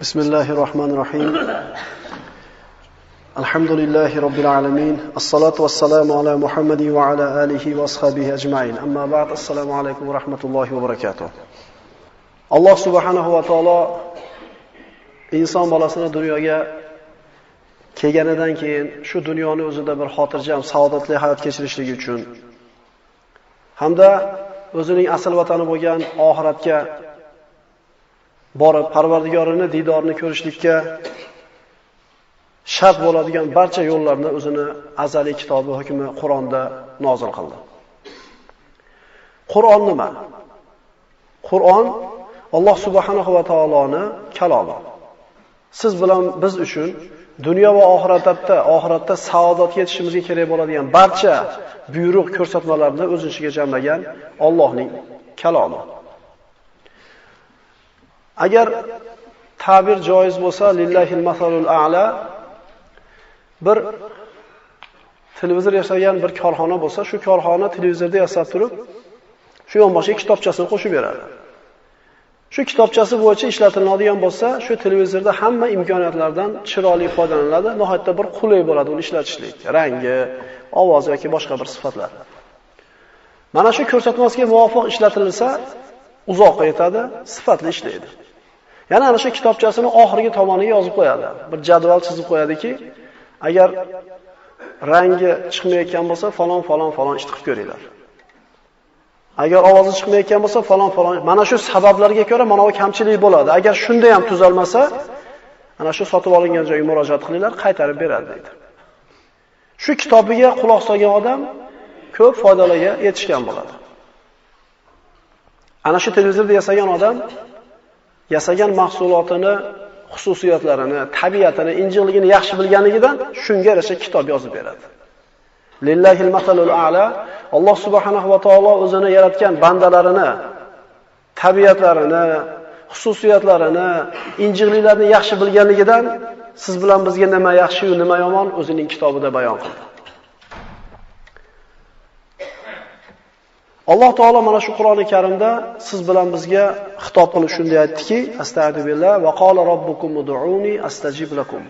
بسم الله الرحمن الرحيم الحمد لله رب العالمين الصلاة والسلام على محمد وعلى آله وأصحابه أجمعين أما بعد السلام عليكم ورحمة الله وبركاته الله سبحانه وتعالى inson bolasini dunyoga kelganidan keyin shu dunyoni o'zida bir xotirjam, saodatli hayot kechirishligi uchun hamda o'zining asl vatani bo'lgan oxiratga borib Parvardigorini diydorini ko'rishlikka shart bo'ladigan barcha yo'llarni o'zini azaliy kitobi hukmi Qur'onda nozil qildi. Qur'on nima? Qur'on Alloh subhanahu va taoloni kalomi. Siz bilan biz uchun dunyo va oxiratda, oxiratda saodatga yetishimizga kerak bo'ladigan barcha buyruq ko'rsatmalarni o'z ichiga jamlagan Allohning kalomi. Agar ta'bir joiz bo'lsa, lillahil masalul a'la bir televizor yasagan bir korxona bo'lsa, shu korxona televizorda yasab turib, shu yonboshiga kitobchasini qo'shib beradi. Shu kitobchasi bo'yicha ishlatiladigan bo'lsa, shu televizorda hamma imkoniyatlardan chiroyli foydalaniladi, nihoyatda bir qulay bo'ladi uni ishlatishlik, rangi, ovozi yoki boshqa bir sifatlar. Mana shu ko'rsatmasiga muvofiq ishlatilsa, uzoqqa yetadi, sifatli ishlaydi. Yana ana shu kitobchasini oxirgi tomoniga yozib qo'yadi. Bir jadval chizib qo'yadiki, agar rangi chiqmayotgan bo'lsa, falon falon falon ish qilib ko'ringlar. Agar ovozi chiqmayotgan bo'lsa, falon falon mana shu sabablarga ko'ra mana bu kamchilik bo'ladi. Agar shunda ham tuzalmasa, ana shu sotib olingan joyga murojaat qilinglar, qaytarib beradi deydi. Shu kitobiga quloq solgan odam ko'p foydalarga yetishgan bo'ladi. Ana shu televizorda yasagan odam yasagan mahsulotini xususiyatlarini, tabiatini, injiqligini yaxshi bilganligidan shunga yarasha kitob yozib beradi. Lillahil masalul a'la Alloh subhanahu va taolo o'zini yaratgan bandalarini, tabiatlarini, xususiyatlarini, injiqliklarini yaxshi bilganligidan siz bilan bizga nima yaxshi nima yomon o'zining kitobida bayon qildi. Alloh taolo mana shu Qur'oni Karimda siz bilan bizga xitob qilib shunday aytdiki: Astagfiru billah va qala robbukum ud'uni astajib lakum.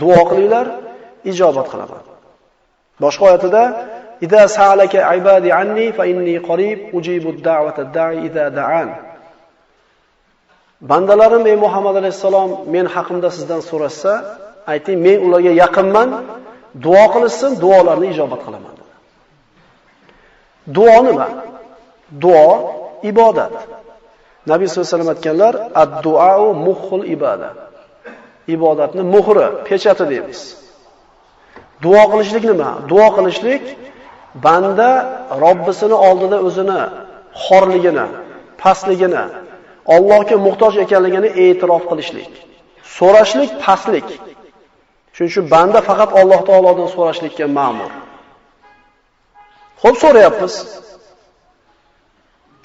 Duo qilinglar, ijobat qilaman. Boshqa oyatida: "Idza sa'alaka ibadi anni fa inni qarib ujibu ad-da'wata da'i idza da'an." Bandalarim ey Muhammad alayhisalom men haqimda sizdan so'rashsa, ayting men ularga yaqinman, duo qilsin, duolarni ijobat qilaman. Duo nima? Duo ibodat. Nabiy sollallohu alayhi vasallam aytganlar, ad-duo muhul ibodat. Ibodatni muhri, pechati deymiz. Duo qilishlik nima? Duo qilishlik banda Robbisini oldida o'zini xorligini, pastligini, Allohga muhtoj ekanligini e'tirof qilishlik. So'rashlik pastlik. Shuning uchun banda faqat Alloh taolodan so'rashlikka ma'mur. Xo'p so'rayapmiz.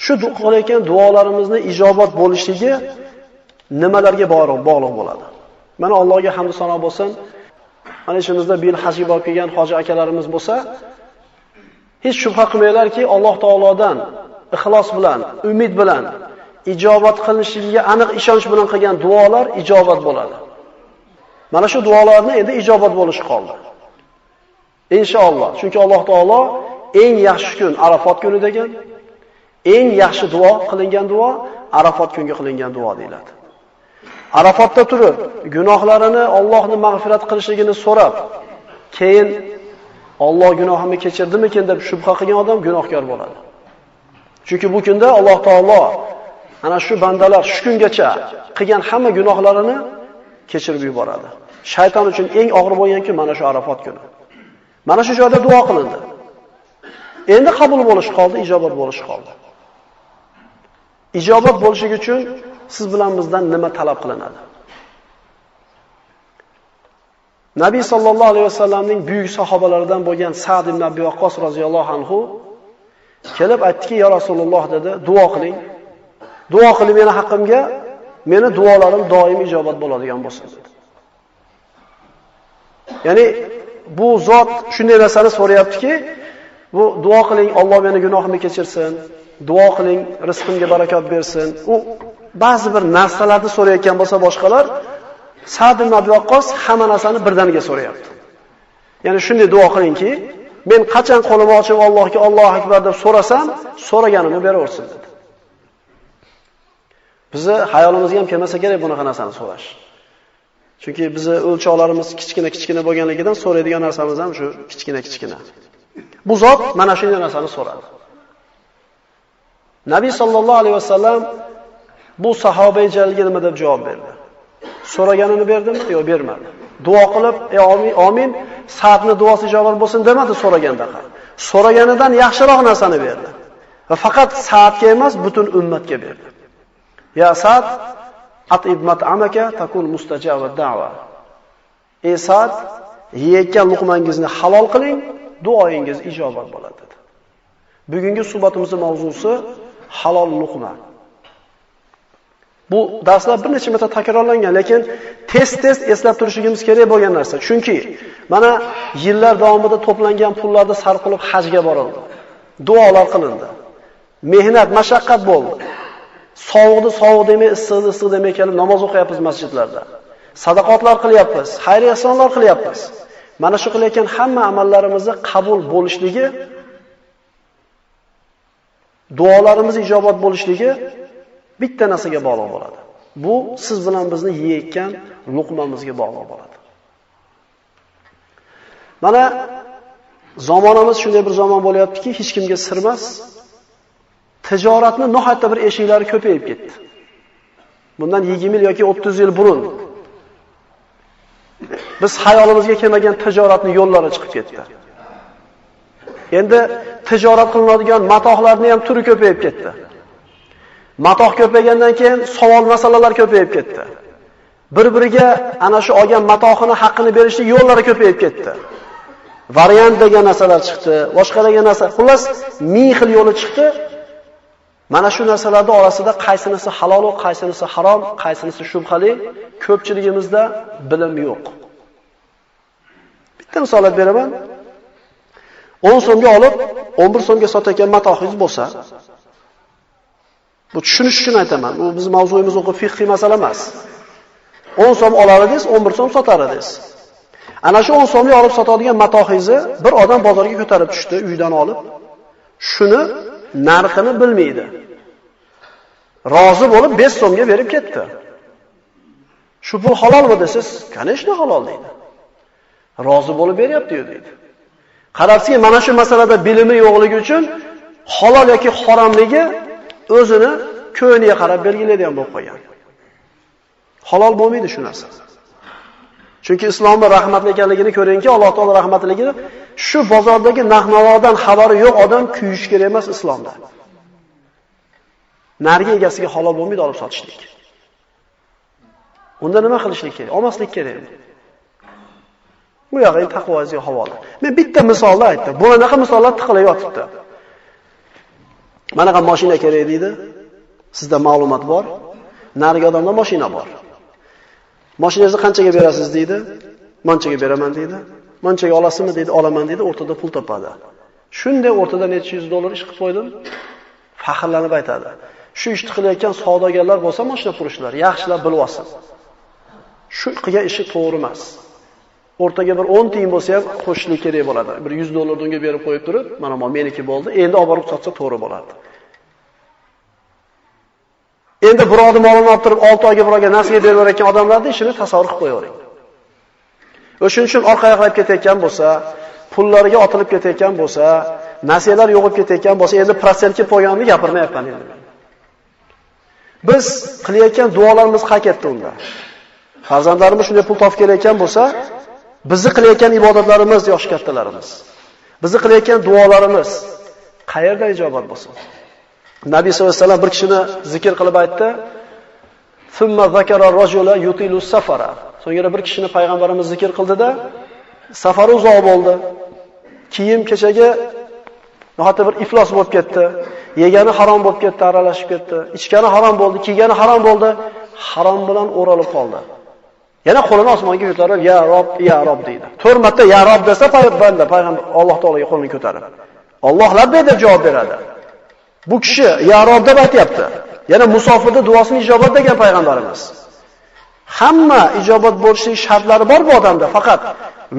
Shu qilayotgan duolarimizni ijobat bo'lishligi nimalarga bog'liq bo'ladi? Mana Allohga hamd sano bo'lsin. Mana ishimizda bil hajga borib kelgan hoji akalarimiz bo'lsa, hech shubha qilmanglarki, Alloh taolodan ixlos bilan, umid bilan ijobat qilinishiga aniq ishonch bilan qilgan duolar ijobat bo'ladi. Mana shu duolarni endi ijobat bo'lishi qoldi. Inshaalloh. Chunki Alloh taolo eng yaxshi kun Arafot kuni degan, eng yaxshi duo qilingan duo Arafot kunga qilingan duo deyiladi. Arafotda turib, gunohlarini Allohning mag'firat qilishligini so'rab, keyin Alloh gunohimni kechirdimikin deb shubha qilgan odam gunohkor bo'ladi. Chunki bu kunda Alloh taolo ana shu bandalar shu kungacha qilgan hamma gunohlarini kechirib yuboradi. Shayton uchun eng og'ir bo'lgan kun mana shu Arafot kuni. Mana shu joyda duo qilindi. Endi qabul bo'lish qoldi, ijobat bo'lish qoldi. Ijobat bo'lishi uchun siz bilan bizdan nima talab qilinadi? Nabiy sallallohu alayhi vasallamning buyuk sahobalaridan bo'lgan Sa'd ibn Abi Waqqas roziyallohu anhu kelib aytdiki, "Ya Rasululloh" dedi, "Duo qiling. Duo qiling meni haqqimga, meni duolarim doim ijobat bo'ladigan bo'lsin" dedi. Ya'ni bu zot shunday narsani so'rayaptiki, bu duo qiling, Alloh meni gunohimni kechirsin, duo qiling, rizqimga barakot bersin. U ba'zi bir narsalarni so'rayotgan bo'lsa boshqalar Sa'd ibn Abi Waqqas hamma narsani birdaniga so'rayapti. Ya'ni shunday duo qilingki, men qachon qo'limni ochib Allohga Allohu akbar deb so'rasam, so'raganimni beraversin dedi. Bizi hayolimizga ham kelmasa kerak bunaqa narsani so'rash. Chunki bizi o'lchoqlarimiz kichkina-kichkina bo'lganligidan so'raydigan narsamiz ham shu kichkina-kichkina. Bu zot mana shunday narsani so'radi. Nabiy sallallohu alayhi vasallam bu sahobai jalga nima deb javob berdi? So'raganini berdimi? Yo'q, bermadi. Duo qilib, "Ey amin, amin, Sa'dni duosi ijobat bo'lsin" demadi so'raganda. So'raganidan yaxshiroq narsani berdi. Va faqat Sa'dga emas, butun ummatga berdi. Ya Sa'd, atib mat'amaka takun mustajaba da'va. Ey Sa'd, yeyotgan luqmangizni halol qiling, duoyingiz ijobat bo'ladi dedi. Bugungi suhbatimizning mavzusi halol luqma. Bu darslar bir necha marta takrorlangan, lekin tez-tez eslab turishimiz kerak bo'lgan narsa. Chunki mana yillar davomida to'plangan pullarni sarf qilib hajga borildi. Duolar qilindi. Mehnat, mashaqqat bo'ldi. Sovuqni sovuq demay, issiqni issiq demay kelib namoz o'qiyapmiz masjidlarda. Sadaqotlar qilyapmiz, xayr ehsonlar qilyapmiz. Mana shu qilayotgan hamma amallarimizni qabul bo'lishligi duolarimiz ijobat bo'lishligi bitta narsaga bog'liq bo'ladi. Bu siz bilan bizni yeyotgan luqmamizga bog'liq bo'ladi. Mana zamonamiz shunday bir zamon bo'lyaptiki, hech kimga sir emas. Tijoratni nohatta bir eshiklari ko'payib ketdi. Bundan 20 yil yoki 30 yil burun biz hayolimizga kelmagan tijoratni yo'llari chiqib ketdi. Endi tijorat qilinadigan matohlarning ham turi ko'payib ketdi. Matoh ko'paygandan keyin savol masalalar ko'payib ketdi. Bir-biriga ana shu olgan matohini haqqini berishni yo'llari ko'payib ketdi. Variant degan narsalar chiqdi, boshqa degan narsa. Xullas, ming xil yo'li chiqdi. Mana shu narsalarning orasida qaysinisi halol, qaysinisi harom, qaysinisi shubhali, ko'pchiligimizda bilim yo'q. Bitta misol beraman. 10 so'mga olib, 11 so'mga sotayotgan matohingiz bo'lsa, bu tushunish uchun aytaman. Bu biz mavzuyimiz o'qib fiqhiy masala emas. 10 so'm olar edingiz, 11 so'm sotar edingiz. Ana shu 10 so'mga olib sotadigan matohingizni bir odam bozorga ko'tarib tushdi, uydan olib. Shuni narxini bilmaydi. Rozi bo'lib 5 so'mga berib ketdi. Shu pul halolmi desiz, "Конечно, halol" deydi. Rozi bo'lib beryapti-yu deydi. Qarabsizki, mana shu masalada bilimi yo'qligi uchun halol yoki haromligi o'zini ko'niga qarab belgilaydigan bo'lib qolgan. Halol bo'lmaydi shu narsa. Chunki islomda rahmatli ekanligini ko'ringki, Alloh taolo rahmatligini shu bozordagi narx-navodan xabari yo'q odam kuyish kerak emas islomda. Nargi egasiga halol bo'lmaydi olib sotishlik. Unda nima qilishlik kerak? Olmaslik kerak. Bu yog'i taqvozga havola. Men bitta misolni aytdim. Bunaqa misollar tiqilib yotibdi. Manaqa mashina kerak deydi. Sizda ma'lumot bor. Narigi odamda mashina bor. Mashinangizni qanchaga berasiz deydi. Manchaga beraman deydi. Manchaga olasizmi deydi, olaman deydi, o'rtada pul topadi. Shunday o'rtada necha yuz dollar ish qilib qo'ydim. Faxrlanib aytadi. Shu ishni qilayotgan savdogarlar bo'lsa, mashina qurishlar, yaxshilab bilib olsin. Shu qilgan ishi to'g'ri emas. O'rtaga bir 10 tiyin bo'lsa ham qo'shishlik kerak bo'ladi. Bir 100 dollardan unga berib qo'yib turib, mana bu meniki bo'ldi. Endi olib borib sotsa to'g'ri bo'ladi. Endi birovni molini olib turib 6 oyga birovga nasiya berib berayotgan odamlarning ishini tasavvur qilib qo'yavering. O'shuning uchun orqaga qarab ketayotgan bo'lsa, pullariga otilib ketayotgan bo'lsa, nasiyalar yo'qib ketayotgan bo'lsa, endi protsentga poyonni gapirmayapman endi. Biz qilayotgan duolarimiz qayerda unda? Farzandlarimiz shunday pul topib kelayotgan bo'lsa, bizni qilayotgan ibodatlarimiz yosh kattalarimiz, bizni qilayotgan duolarimiz qayerda ijobat bo'lsin? Nabiy sollallohu alayhi vasallam bir kishini zikr qilib aytdi. Summa zakara rajula yutilu safara. So'ngra bir kishini payg'ambarimiz zikr qildida, safari uzoq bo'ldi. Kiyim kechagi nohata bir iflos bo'lib ketdi. Yegani harom bo'lib ketdi, aralashib ketdi. Ichgani harom bo'ldi, kiygani harom bo'ldi. Harom bilan o'ralib qoldi. Yana qo'lini osmonga ko'tarib, "Ya Rob, ya Rob" deydi. To'rt marta "Ya Rob" desa, banda payg'ambar Alloh taologa qo'lini ko'tarib. Alloh labbay deb javob beradi. Bu kishi "Ya Rob" deb aytayapti. Yana musofirda duosini ijobat degan payg'ambarimiz. Hamma ijobat bo'lishining shartlari bor bu odamda, faqat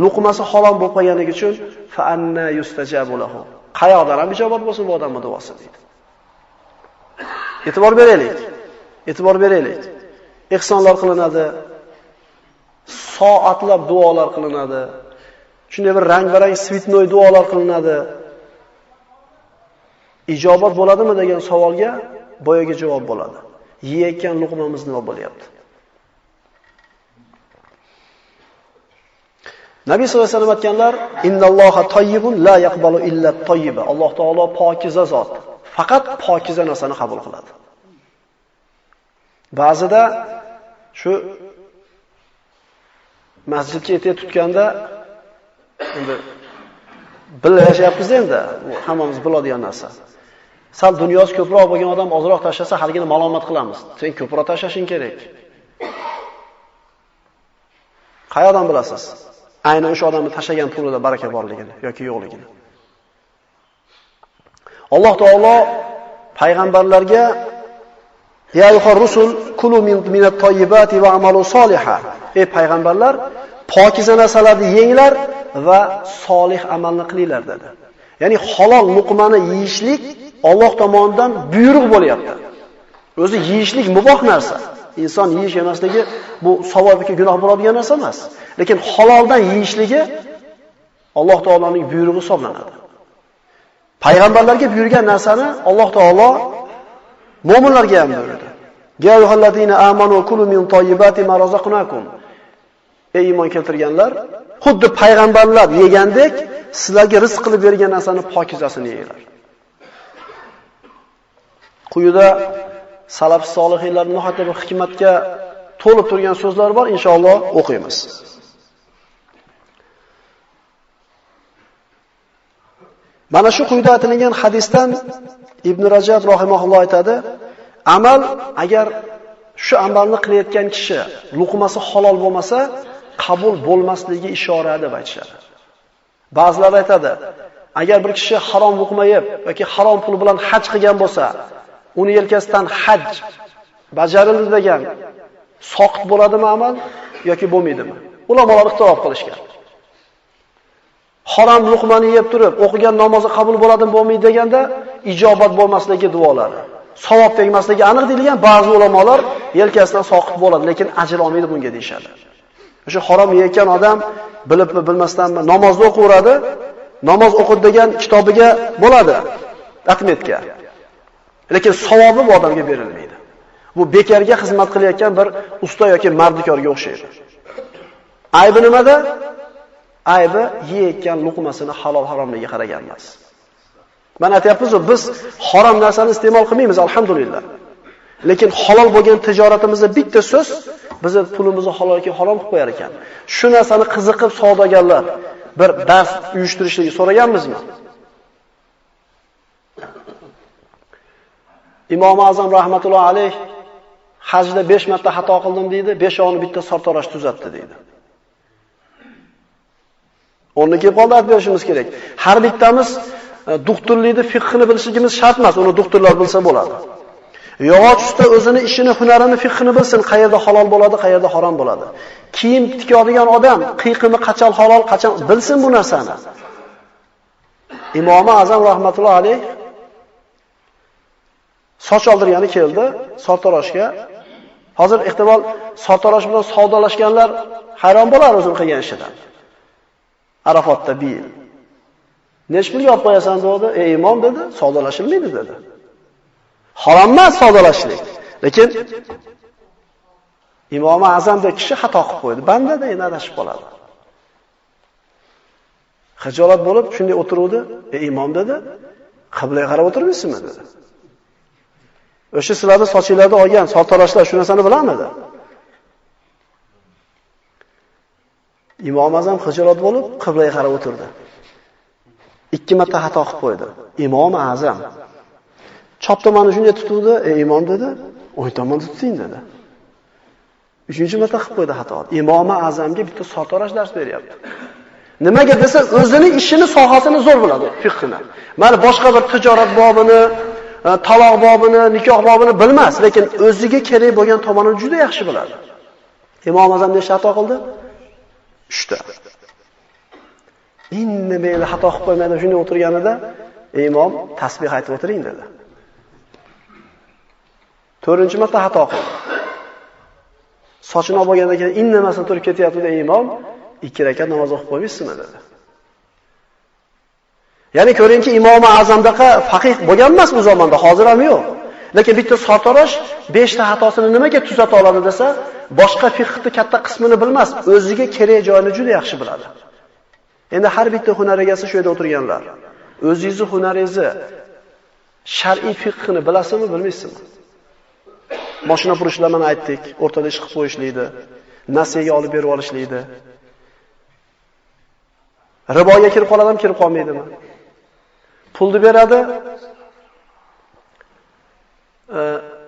luqmasi halol bo'lib qolganligi uchun fa anna yustajabu lahu. Qayoqdan ham ijobat bo'lsin bu odamning duosi deydi. E'tibor beraylik. E'tibor beraylik. Ihsonlar qilinadi. Soatlab duolar qilinadi. Shunday bir rang-barang svitnoy duolar qilinadi. Ijobat bo'ladimi degan savolga boyaga javob bo'ladi. Yeyayotgan luqmamiz nima bo'lyapti? Nabiy sollallohu alayhi vasallam aytganlar, "Innalloha toyyibun la yaqbalu illa toyyiba." Alloh taolo pokiza zot. Faqat pokiza narsani qabul qiladi. Ba'zida shu masjidga etak tutganda endi bilib yashayapmiz endi, bu hammamiz biladigan narsa. Sal dunyosi ko'proq bo'lgan odam ozroq tashlasa, haligini malomat qilamiz. Sen ko'proq tashlashing kerak. Qayerdan bilasiz? aynan o'sha odamni tashlagan pulida baraka borligini yoki yo'qligini. Alloh taolo payg'ambarlarga ya ayyuhar rusul kulu minat toyyibati va amalu soliha. Ey payg'ambarlar, pokiza narsalarni yenglar va solih amalni qilinglar dedi. Ya'ni halol luqmani yeyishlik Alloh tomonidan buyruq bo'lyapti. O'zi yeyishlik muboh narsa. Inson yeyish emasligi bu savobga gunoh bo'ladigan narsa emas. Lekin haloldan yeyishligi Alloh taoloning buyrug'i hisoblanadi. Payg'ambarlarga buyurgan narsani Alloh taolo mu'minlarga ham buyurdi. Ya ayyuhallazina amanu kulu min tayyibati ma razaqnakum. Ey iymon keltirganlar, xuddi payg'ambarlar yegandek, sizlarga rizq qilib bergan narsani pokizasini yeyinglar. Quyida salaf solihlarning nihoyatda bir hikmatga to'lib turgan so'zlar bor, inshaalloh o'qiymiz. Mana shu quyida aytilgan hadisdan Ibn Rajab rahimahulloh aytadi, amal agar shu amalni qilayotgan kishi luqmasi halol bo'lmasa, qabul bo'lmasligi ishora deb aytishadi. Ba'zilar aytadi, agar bir kishi harom luqma yeb yoki harom pul bilan haj qilgan bo'lsa, uni yelkasidan haj bajarildi degan soqit bo'ladimi amal yoki bo'lmaydimi? Ulamolar ixtilof qilishgan. harom luqmani yeb turib, o'qigan namozi qabul bo'ladimi bo'lmaydi deganda ijobat bo'lmasligi duolari. Savob tegmasligi aniq deyilgan ba'zi ulamolar yelkasidan soqit bo'ladi, lekin ajr olmaydi bunga deyshadi. O'sha harom yeyotgan odam bilibmi bilmasdanmi namozni o'qiveradi, namoz o'qidi degan kitobiga bo'ladi, atmetga. Lekin savobi bu odamga berilmaydi. Bu bekarga xizmat qilayotgan bir usta yoki mardikorga o'xshaydi. Aybi nimada? aybi yeyotgan luqmasini halol haromligiga qaragan emas. Mana aytyapmiz-ku, biz harom narsani iste'mol qilmaymiz, alhamdulillah. Lekin halol bo'lgan tijoratimizda bitta so'z bizni pulimizni halolga harom qilib qo'yar ekan. Shu narsani qiziqib savdogarlar bir dars uyushtirishligi so'raganmizmi? Imom Azam rahmatullohi alayh hajda 5 marta xato qildim deydi, 5 oni bitta sartarosh tuzatdi deydi. O'rni kelib qoldi aytib berishimiz kerak. Har bittamiz e, doktorlikni fiqhini bilishimiz shart emas, uni doktorlar bilsa bo'ladi. Yog'och usta o'zini ishini, hunarini, fiqhini bilsin, qayerda halol bo'ladi, qayerda harom bo'ladi. Kiyim tikadigan odam qiyiqimi qachon halol, qachon bilsin bu narsani. Imom Azam rahmatullohi alayh soch oldirgani keldi sartaroshga. Hozir ehtimol sartarosh bilan savdolashganlar hayron bo'lar o'zini qilgan ishidan. Arafotda bil. Nech pulga olib qo'yasan dedi? Ey imom dedi, savdolashilmaydi dedi. Harom emas savdolashlik. Lekin Imom Azamdek kishi xato qilib qo'ydi. Bandada endi adashib qoladi. Xijolat bo'lib shunday o'tiruvdi. Ey imom dedi, qiblaga qarab o'tirmaysizmi dedi. O'sha sizlarni sochinglarni olgan sartaroshlar shu narsani bilamidi? Imom Azam xijolat bo'lib qiblaga qarab o'tirdi. Ikki marta xato qilib qo'ydi. Imom Azam chop tomonni shunday tutuvdi, "Ey imom" dedi, "O'ng tomonni tuting" dedi. Uchinchi marta qilib qo'ydi xato. Imom Azamga bitta sartarosh dars beryapti. Nimaga desa, o'zining ishini, sohasini zo'r biladi, fiqhini. Mana boshqa bir tijorat bobini, taloq bobini, nikoh bobini bilmas, lekin o'ziga kerak bo'lgan tomonini juda yaxshi biladi. Imom Azam nechta xato qildi? 3 ta. Indamay xato qilib qo'ymadi, shunday o'tirganida imom tasbih aytib o'tiring dedi. 4-chi marta xato qildi. Sochini olib bo'lgandan keyin indamasdan turib ketyapti imom, ikki rakat namoz o'qib qo'ymaysizmi dedi. Ya'ni ko'ringki, Imom Azamdaqa faqih bo'lgan emas u zamonda, hozir ham yo'q. Lekin bitta sartarosh 5 ta xatosini nimaga tuzata oladi desa, boshqa fiqhni katta qismini bilmas, o'ziga kerak joyini juda yaxshi biladi. Endi har bitta hunar egasi shu yerda o'tirganlar. O'zingizni hunaringizni shar'iy fiqhni bilasizmi, bilmaysizmi? Mashina purishlar mana aytdik, o'rtada ish qilib qo'yishlikdi, nasiyaga olib berib olishlikdi. Riboga kirib qoladimi, kirib qolmaydimi? Pulni beradi.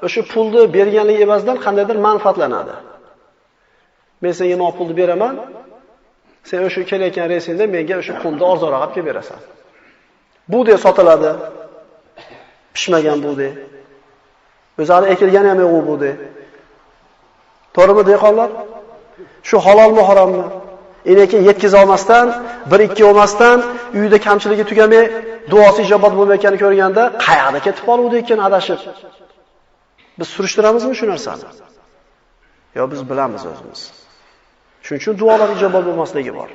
O'sha pulni berganligi evazidan qandaydir manfaatlanadi. Men senga mana pulni beraman, sen o'sha kelayotgan reysingda menga o'sha pulni arzonroq olib kelib berasan. Bu deb sotiladi. Pishmagan bu deb. O'zlari ekilgani ham yo'q bu deb. To'g'rimi dehqonlar? Shu halolmi harommi? Lekin yetkiza olmasdan, 1-2 olmasdan, uyda kamchiligi tugamay, duosi ijobat bo'lmayotganini ko'rganda, qayerda ketib qoluvdi ekan adashib? Biz surishtiramizmi shu narsani? Yo biz bilamiz o'zimiz. Shuning uchun duolar ijobat bo'lmasligi bor.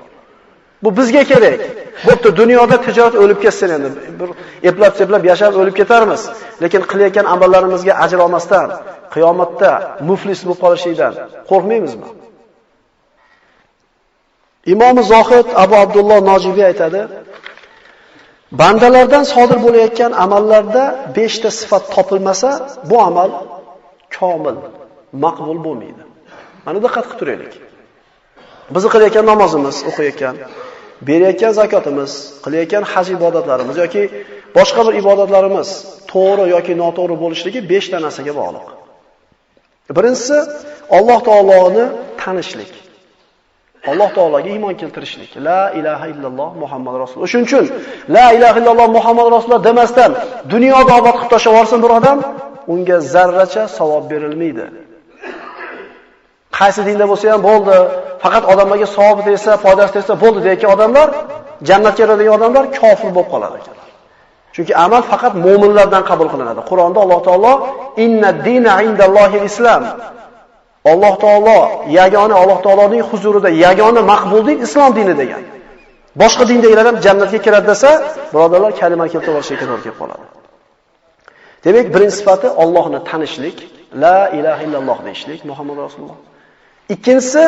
Bu bizga kerak. Bo'pti, dunyoda tijorat o'lib ketsin endi. Bir eplab-seplab yashab o'lib ketarmiz. Lekin qilayotgan amallarimizga ajr olmasdan, qiyomatda muflis bo'lib qolishlikdan qo'rqmaymizmi? Imom Zohid Abu Abdulloh Nojibiy aytadi: Bandalardan sodir bo'layotgan amallarda 5 ta sifat topilmasa, bu amal komil, maqbul bo'lmaydi. Mana diqqat qilib turaylik. Biz qilayotgan namozimiz, o'qiyotgan, berayotgan zakotimiz, qilayotgan haj ibodatlarimiz yoki boshqa bir ibodatlarimiz to'g'ri yoki noto'g'ri bo'lishligi 5 ta narsaga bog'liq. Birinchisi Alloh taoloni tanishlik. Alloh taologa iymon keltirishlik. La ilaha illalloh Muhammad rasululloh. Shuning uchun la ilaha illalloh Muhammad rasululloh demasdan dunyoda obod qilib tashlab yuborsin bir odam, unga zarracha savob berilmaydi. Qaysi dinda bo'lsa ham bo'ldi, faqat odamlarga savob tegsa, foydasi tegsa bo'ldi deyotgan odamlar, jannatga kiradigan odamlar kofir bo'lib qoladi Chunki amal faqat mu'minlardan qabul qilinadi. Qur'onda Alloh taolo inna dina indallohil islam Alloh taolo yagona Alloh taoloning huzurida yagona maqbul din islom dini degan. Boshqa dindagilar ham jannatga kiradi desa, birodarlar kalima keltirib olishga to'g'ri kelib qoladi. Demak, birinchi sifati Allohni tanishlik, la ilaha illalloh deyishlik, Muhammad rasululloh. Ikkinchisi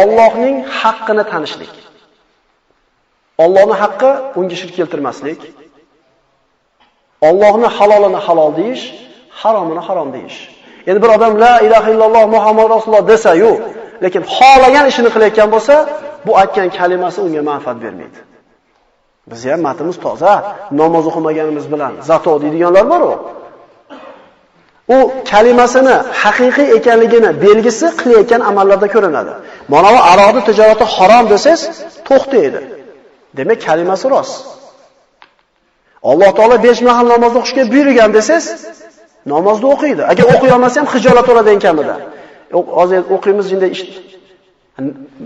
Allohning haqqini tanishlik. Allohning haqqi unga shirk keltirmaslik. Allohning halolini halol deyish, haromini harom deyish. Endi bir odam la ilaha illalloh Muhammad rasululloh desa, yo'q, lekin xohlagan ishini qilayotgan bo'lsa, bu aytgan kalimasi unga manfaat bermaydi. Biz ham matimiz toza, namoz o'qimaganimiz bilan zato deydiganlar bor-ku. U kalimasini haqiqiy ekanligini belgisi qilayotgan amallarda ko'rinadi. Mana bu aroqni tijorati harom desangiz, to'xtaydi. Demak, kalimasi rost. Alloh taolo 5 mahal namoz o'qishga buyurgan desangiz, namozni o'qiydi. Agar o'qiy olmasa ham xijolat oladi eng kamida. Hozir o'qiymiz endi ish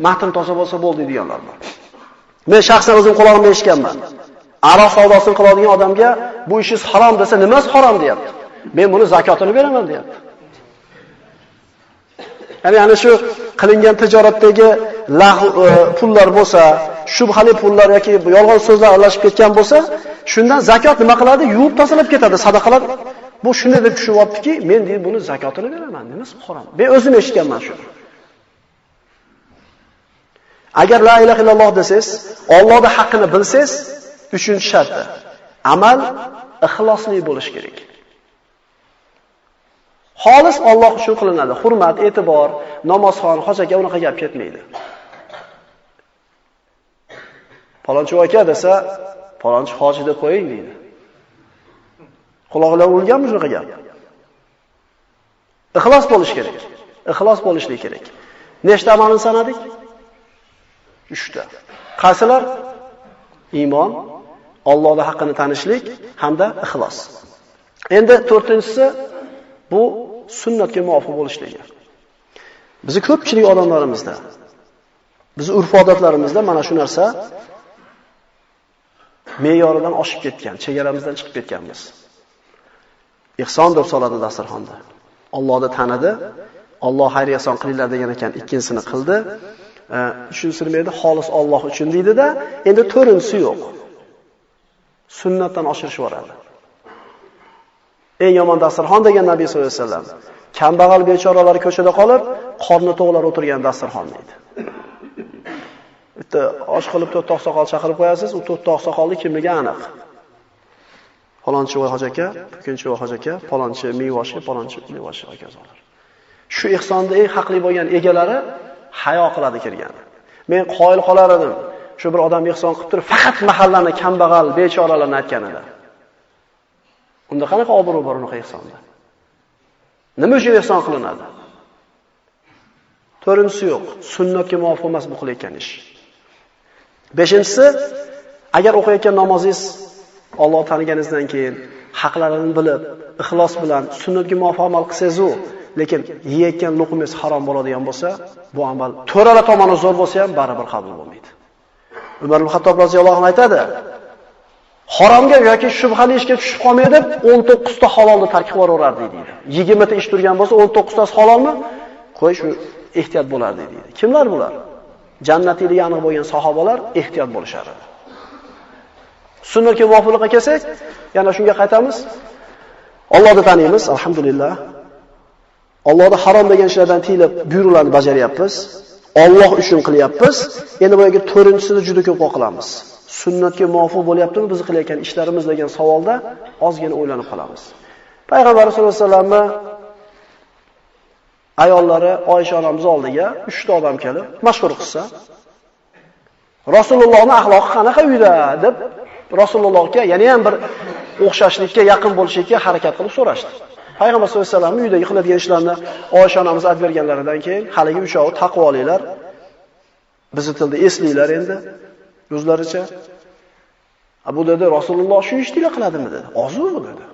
matn toza bo'lsa bo'ldi deganlar bor. Men shaxsan o'zim quloqimda eshitganman. Aroq savdosini qiladigan odamga bu ishingiz harom desa, nimasi harom deyapti. Men buni zakotini beraman deyapti. Ya'ni ana shu qilingan tijoratdagi e, pullar bo'lsa, shubhali pullar yoki yolg'on so'zlar aralashib ketgan bo'lsa, shundan zakot nima qiladi? Yuvib tozalab ketadi, sadaqalar Bu shunday deb tushunyaptiki, men deydi buni zakotini beraman, nimasi harom? Men o'zim eshitganman shuni. Agar la ilaha illalloh desangiz, Allohning haqqini bilsangiz, uchinchi sharti amal ixlosli bo'lishi kerak. Xolis Alloh uchun qilinadi. Hurmat, e'tibor, namozxon, hojaga unaqa gap ketmaydi. Palonchi aka desa, palonchi hoji deb qo'ying deydi. Quloqlar urilganmi shunaqa gap? Ixlos bo'lish kerak. Ixlos bo'lishlik kerak. Nechta amalni sanadik? 3 ta. Qaysilar? Iymon, Allohning haqqini tanishlik hamda ixlos. Endi 4-tinchisi bu sunnatga muvofiq bo'lishligi. Bizi ko'pchilik odamlarimizda, biz urf-odatlarimizda mana shu narsa me'yoridan oshib ketgan, chegaramizdan chiqib ketganmiz. Ihson deb soladi dasturxonda. Allohni tanidi, Alloh xayr ihson qilinglar degan ekan, ikkinchisini qildi. E, uchinchisini berdi. Xolis Alloh uchun deydi-da, endi to'rinchisi yo'q. Sunnatdan oshirishib yuboradi. Eng yomon dasturxon degan Nabiy sollallohu alayhi vasallam. Kambag'al bechoralar ko'chada qolib, qorni to'g'lar o'tirgan dasturxon deydi. Bitta osh qilib to'rtta oqsoqol chaqirib qo'yasiz, u to'rtta oqsoqolni kimligi aniq. Falonchi voy hoji aka, bukunchi voy hoji aka, falonchi mevoshi falonchi mevoshi akazolar. Shu ehsonni eng haqli bo'lgan egalari hayo qiladi kirgan. Men qoyil qolar edim. Shu bir odam ihson qilib turib, faqat mahallani kambag'al, bechoralarni aytganida. Unda qanaqa obro' bor unaqa ehsonda Nima uchun ihson qilinadi? to'rtinchisi yo'q. Sunnatga muvofiq emas bu qilayotgan ish. Beshinchisi, agar o'qiyotgan namozingiz Alloh taniganingizdan keyin haqlarini bilib, ixlos bilan sunnatga muvofiq amal qilsangiz u, lekin yeyotgan luqmangiz harom bo'ladigan bo'lsa, bu amal to'rala tomoni zo'r bo'lsa ham baribir qabul bo'lmaydi. Umar ibn Xattob roziyallohu anhu aytadi: Haromga yoki shubhali ishga tushib qolmay deb 19 ta halolni tark qilib yuborardi deydi. 20 ta ish turgan bo'lsa 19 tasi halolmi? Qo'y shu ehtiyot bo'lardi deydi. Kimlar bular? Jannatiyligi aniq bo'lgan sahobalar ehtiyot bo'lishadi. Sunnatga muvofiqlikqa kelsak, yana shunga qaytamiz. Allohni taniymiz, alhamdulillah. Allohni harom degan ishlardan tiyilib buyruqlarni bajaryapmiz. Alloh uchun qilyapmiz. Endi bu yerga to'rinchisini juda ko'p qilamiz. Sunnatga muvofiq bo'lyaptimi biz qilayotgan ishlarimiz degan savolda ozgina o'ylanib qolamiz. Payg'ambar sollallohu alayhi vasallamni ayollari Oysha onamiz oldiga 3 ta odam kelib mashhur qissa Rasulullohning axloqi qanaqa uyda deb Rasulullohga yana ham bir o'xshashlikka yaqin bo'lishlikka harakat qilib so'rashdi. Payg'ambar sollallohu alayhi vasallam uyda qiladigan ishlarni Oysha onamiz aytib berganlaridan keyin haligi uchovi taqvolilar bizni tilda eslinglar endi o'zlaricha. Abu dedi Rasululloh shu ishni qiladimi dedi. Ozu dedi.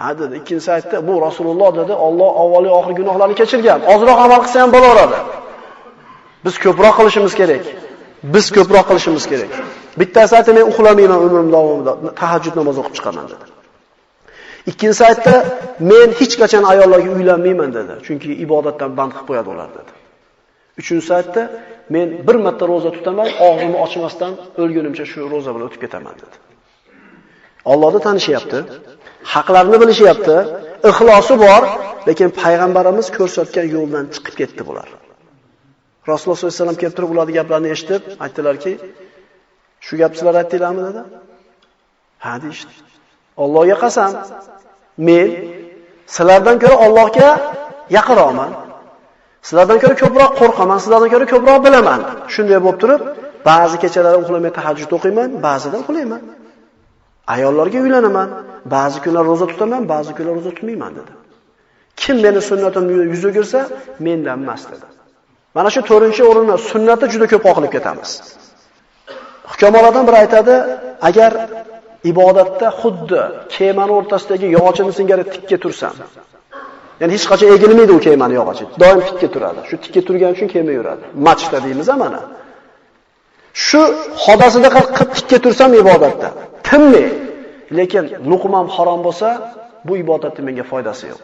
Ha dedi, ikkinchisi aytdi, bu Rasululloh dedi, Alloh avvaliy oxir gunohlarni kechirgan. Ozroq amal qilsa ham bo'laveradi. Biz ko'proq qilishimiz kerak. Biz ko'proq qilishimiz kerak. Bittasi aytdi, men uxlamayman umrim davomida, tahajjud namozi o'qib chiqaman dedi. Ikkinchisi aytdi, men hech qachon ayollarga uylanmayman dedi, chunki ibodatdan band qilib qo'yadi ular dedi. Uchinchisi aytdi, men bir marta roza tutaman, og'zimni ochmasdan o'lgunimcha shu roza bilan o'tib ketaman dedi. Allohni tanishyapti, haqlarini bilishyapti, ixlosi bor, lekin payg'ambarimiz ko'rsatgan yo'ldan chiqib ketdi bular. Rasululloh sollallohu alayhi vasallam kelib turib ularning gaplarini eshitib, aytdilarki, shu gap sizlar aytdinglarmi dedi? Ha deyishdi. Allohga qasam, men sizlardan ko'ra Allohga yaqinroqman. Sizlardan ko'ra ko'proq qo'rqaman, sizlardan ko'ra ko'proq bilaman. Shunday bo'lib turib, ba'zi kechalar uxlamay tahajjud o'qiyman, ba'zida uxlayman. Ayollarga uylanaman, ba'zi kunlar roza tutaman, ba'zi kunlar roza tutmayman dedi. Kim meni sunnatimni yuz o'girsa, mendan emas dedi. Mana shu 4-o'rinda sunnatni juda ko'p qoqilib ketamiz. Hukamolardan biri aytadi, agar ibodatda xuddi kemani o'rtasidagi yog'ochini singari tikka tursam, Ya'ni hech qachon egilmaydi u keymani yog'ochi. Doim tikka turadi. Shu tikka turgani uchun kema yuradi. Machta deymiz mana. Shu xodasida qilib tikka tursam ibodatda, tinmay, lekin luqmam harom bo'lsa, bu ibodatning menga foydasi yo'q.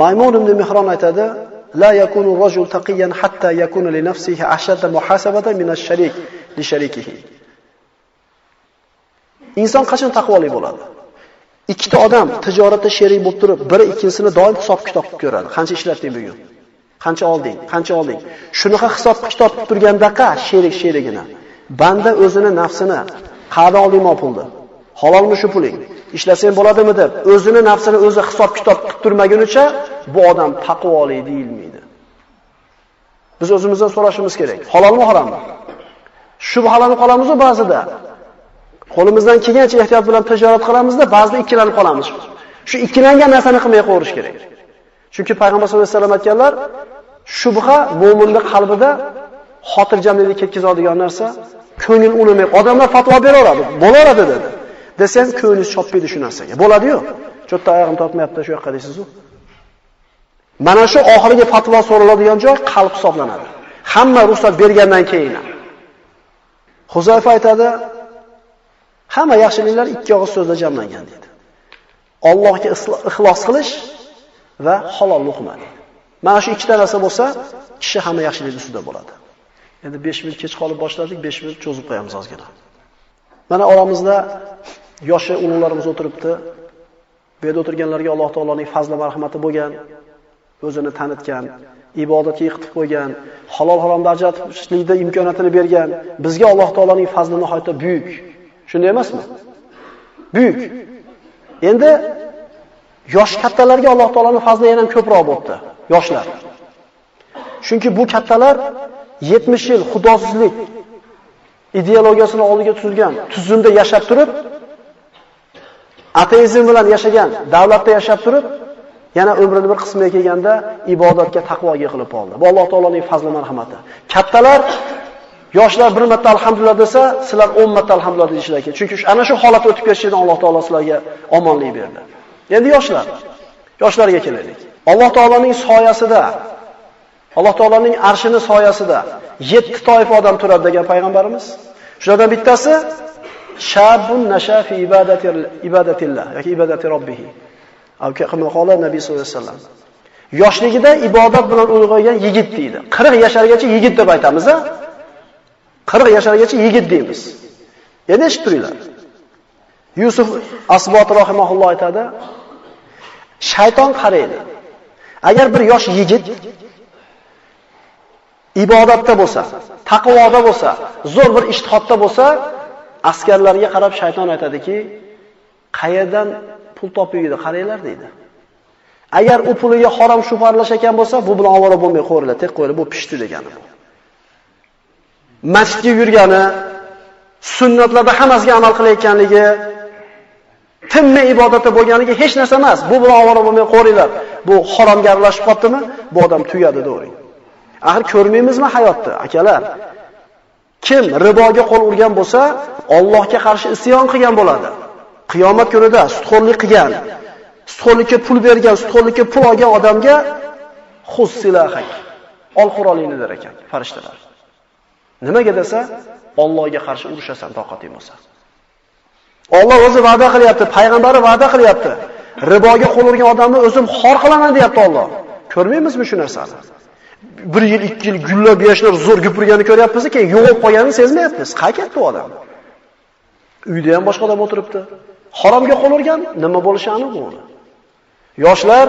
Maymun ibn Mihron aytadi: لا يكون الرجل تقيا حتى يكون لنفسه أشد محاسبة من الشريك لشريكه. Inson qachon taqvoli bo'ladi? Ikkita odam tijoratda sherik bo'lib turib, biri ikkinchisini doim hisob kitob qilib ko'radi. Qancha ishlatding bugun? Qancha olding? Qancha olding? Shunaqa hisob kitob qilib turgandaqa sherik sherigini. Banda o'zini nafsini qada oldingmi pulni? Halolmi shu puling? Ishlasang bo'ladimi deb o'zini nafsini o'zi hisob kitob qilib turmagunicha bu odam taqvoli deyilmaydi. Biz o'zimizdan so'rashimiz kerak. Halolmi harommi? Shubhalanib qolamiz ba'zida. Qo'limizdan kelgancha ehtiyot bilan tijorat qilamizda, ba'zida ikkilanib qolamiz. Shu ikkilangan narsani qilmay qo'yish kerak. Chunki payg'ambar sollallohu alayhi vasallam aytganlar, shubha mu'minning qalbida xotirjamlikni ketkazadigan narsa, ko'ngil unamay odamlar fatvo beraveradi, bo'laveradi dedi. Desam, ko'nglingiz chopmaydi shu narsaga. Bo'ladi-yu. Cho'tta oyog'im tortmayapti shu yoqqa deysiz-ku. Mana shu oxirgi fatvo so'raladigan joy qalb hisoblanadi. Hamma ruxsat bergandan keyin. Huzayfa aytadi, hamma yaxshiliklar ikki og'iz so'zda jamlangan dedi. Allohga ixlos qilish va halol luqma deydi. Mana shu ikkita narsa bo'lsa, kishi hamma yaxshilik ustida bo'ladi. Endi 5 minut kech qolib boshladik, 5 minut cho'zib qo'yamiz ozgina. Mana oramizda yoshi ulug'larimiz o'tiribdi. Bu yerda o'tirganlarga Alloh taoloning fazli marhamati bo'lgan, o'zini tanitgan, ibodatga yiqitib qo'ygan, halol haromni ajratishlikda imkoniyatini bergan, bizga Alloh taoloning fazli nihoyatda buyuk. Shunday emasmi? Buyuk. Endi yosh kattalarga Alloh taoloning fazli yana ko'proq bo'ldi, yoshlar. Chunki bu kattalar 70 yil xudosizlik ideologiyasini oldiga tuzilgan tuzumda yashab turib, ateizm bilan yashagan, davlatda yashab turib, yana umrini bir qismiga kelganda ibodatga, taqvoga qilib oldi. Bu Alloh taoloning fazli marhamati. Kattalar yoshlar bir marta alhamdulillah desa, sizlar 10 marta alhamdulillah deyishlar kerak. Chunki ana shu holat o'tib ketishidan Alloh taolo sizlarga omonlik berdi. Endi yoshlar, yoshlarga kelaylik. Alloh taoloning soyasida Alloh taoloning arshini soyasida 7 toifa odam turadi degan payg'ambarimiz. Shulardan bittasi shabun nasha fi ibadati ibadatillah yoki ibadati robbih. Avka qimoqola Nabiy sollallohu alayhi vasallam. Yoshligida ibodat bilan ulg'aygan yigit deydi. 40 yashargacha yigit deb aytamiz-a? 40 yashargacha yigit deymiz. Endi eshitib turinglar. Yusuf Asbot rahimahulloh aytadi, shayton qaraydi. Agar bir yosh yigit ibodatda bo'lsa, taqvoda bo'lsa, zo'r bir ishtihodda bo'lsa, askarlarga qarab shayton aytadiki, qayerdan pul topiydi, qaranglar deydi. Agar u puliga harom shubharlash ekan bo'lsa, bu bilan ovora bo'lmay qo'yinglar, tek qo'yinglar, bu pishdi degani bu. Masjidga yurgani, sunnatlarda hammasiga amal qilayotganligi, tinmay ibodatda bo'lganiga hech narsa emas. Bu bilan ovora bo'lmay qo'ringlar. Bu haromga aralashib qolibdimi? Bu odam tugadi, to'g'ri. Axir ko'rmaymizmi hayotda, akalar? Kim riboga qo'l urgan bo'lsa, Allohga qarshi isyon qilgan bo'ladi. Qiyomat kunida sutxo'rlik qilgan, sutxo'rlikka pul bergan, sutxo'rlikka pul olgan odamga xus silahak. Ol qurolingni der ekan farishtalar. Nimaga desa, Allohga qarshi urushasan toqating bo'lsa. Alloh o'zi va'da qilyapti, payg'ambari va'da qilyapti. Riboga qo'l urgan odamni o'zim xor qilaman deyapti Alloh. Ko'rmaymizmi shu narsani? Bir yil, ikki yil gullab yashnar zo'r gupurganini ko'ryapmiz, keyin yo'qolib qolganini sezmayapmiz. Qayerda u odam? Uyda ham boshqa odam o'tiribdi. Haromga qo'l urgan, nima bo'lishi aniq bu. Yoshlar,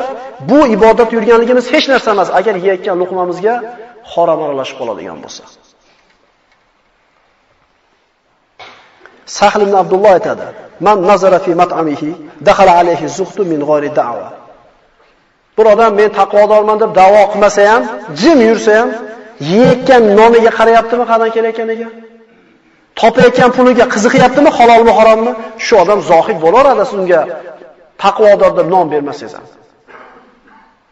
bu ibodat yurganligimiz hech narsa emas, agar yeyotgan luqmamizga harom aralashib qoladigan bo'lsa. Sahl ibn Abdulloh aytadi: "Man nazara fi mat'amihi dakhala alayhi zuhtu min g'ayri da'wa." Bir odam men taqvodorman deb da'vo qilmasa ham, jim yursa ham, yeyotgan nomiga qarayaptimi qadan kelayotganiga? Topayotgan puliga qiziqyaptimi, halolmi, harommi? Shu odam zohid bo'laveradi siz unga taqvodor deb nom bermasangiz ham.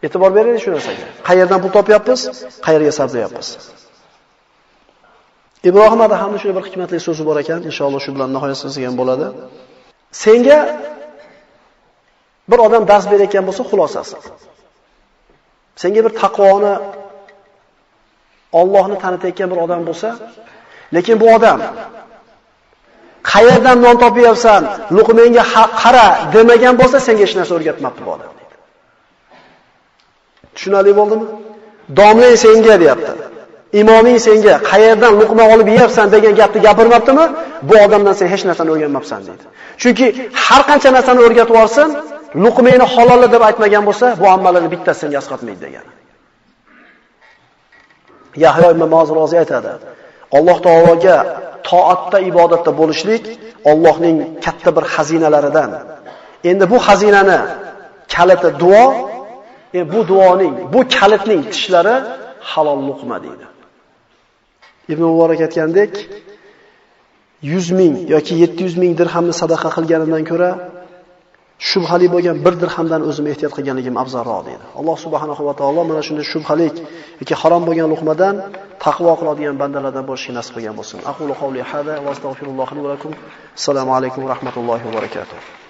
E'tibor beraylik shu narsaga. Qayerdan pul topyapmiz, qayerga sarflayapmiz? Ibrohim alayhisalomning shunday bir hikmatli so'zi bor ekan, inshaalloh shu bilan nihoyasiga bo'ladi. Senga bir odam dars berayotgan bo'lsa, xulosasi. Senga bir taqvoni Allohni tanitayotgan bir odam bo'lsa, lekin bu odam qayerdan non topyapsan, luqmenga qara demagan bo'lsa, senga hech narsa o'rgatmabdi bu odam deydi. Tushunali bo'ldimi? Domlang senga deyapti. Imoming senga qayerdan luqma olib yeyapsan degan gapni gapirmabdimi? Bu odamdan sen hech narsani o'rganmabsan deydi. Chunki har qancha narsani o'rgatib olsin, luqmayni halolli deb aytmagan bo'lsa, bu ammallarni bittasini yasqatmaydi degan. Yahyo ibn Moz rozi aytadi. Alloh taologa toatda ibodatda bo'lishlik Allohning katta bir xazinalaridan. Endi bu xazinani kaliti duo, e bu duoning, bu kalitning tishlari halol luqma deydi. Ibn Muborak aytgandek, 100 ming yoki 700 ming dirhamni sadaqa qilganidan ko'ra shubhali bo'lgan bir dirhamdan o'zim ehtiyot qilganligim afzalroq deydi. Alloh subhanahu va taolo mana shunday shubhalik yoki harom bo'lgan luqmadan taqvo qiladigan bandalardan bo'lishni nasib qilgan bo'lsin. Aqulu qawli hada va astagfirullohi va lakum. Assalomu alaykum va rahmatullohi va barakatuh.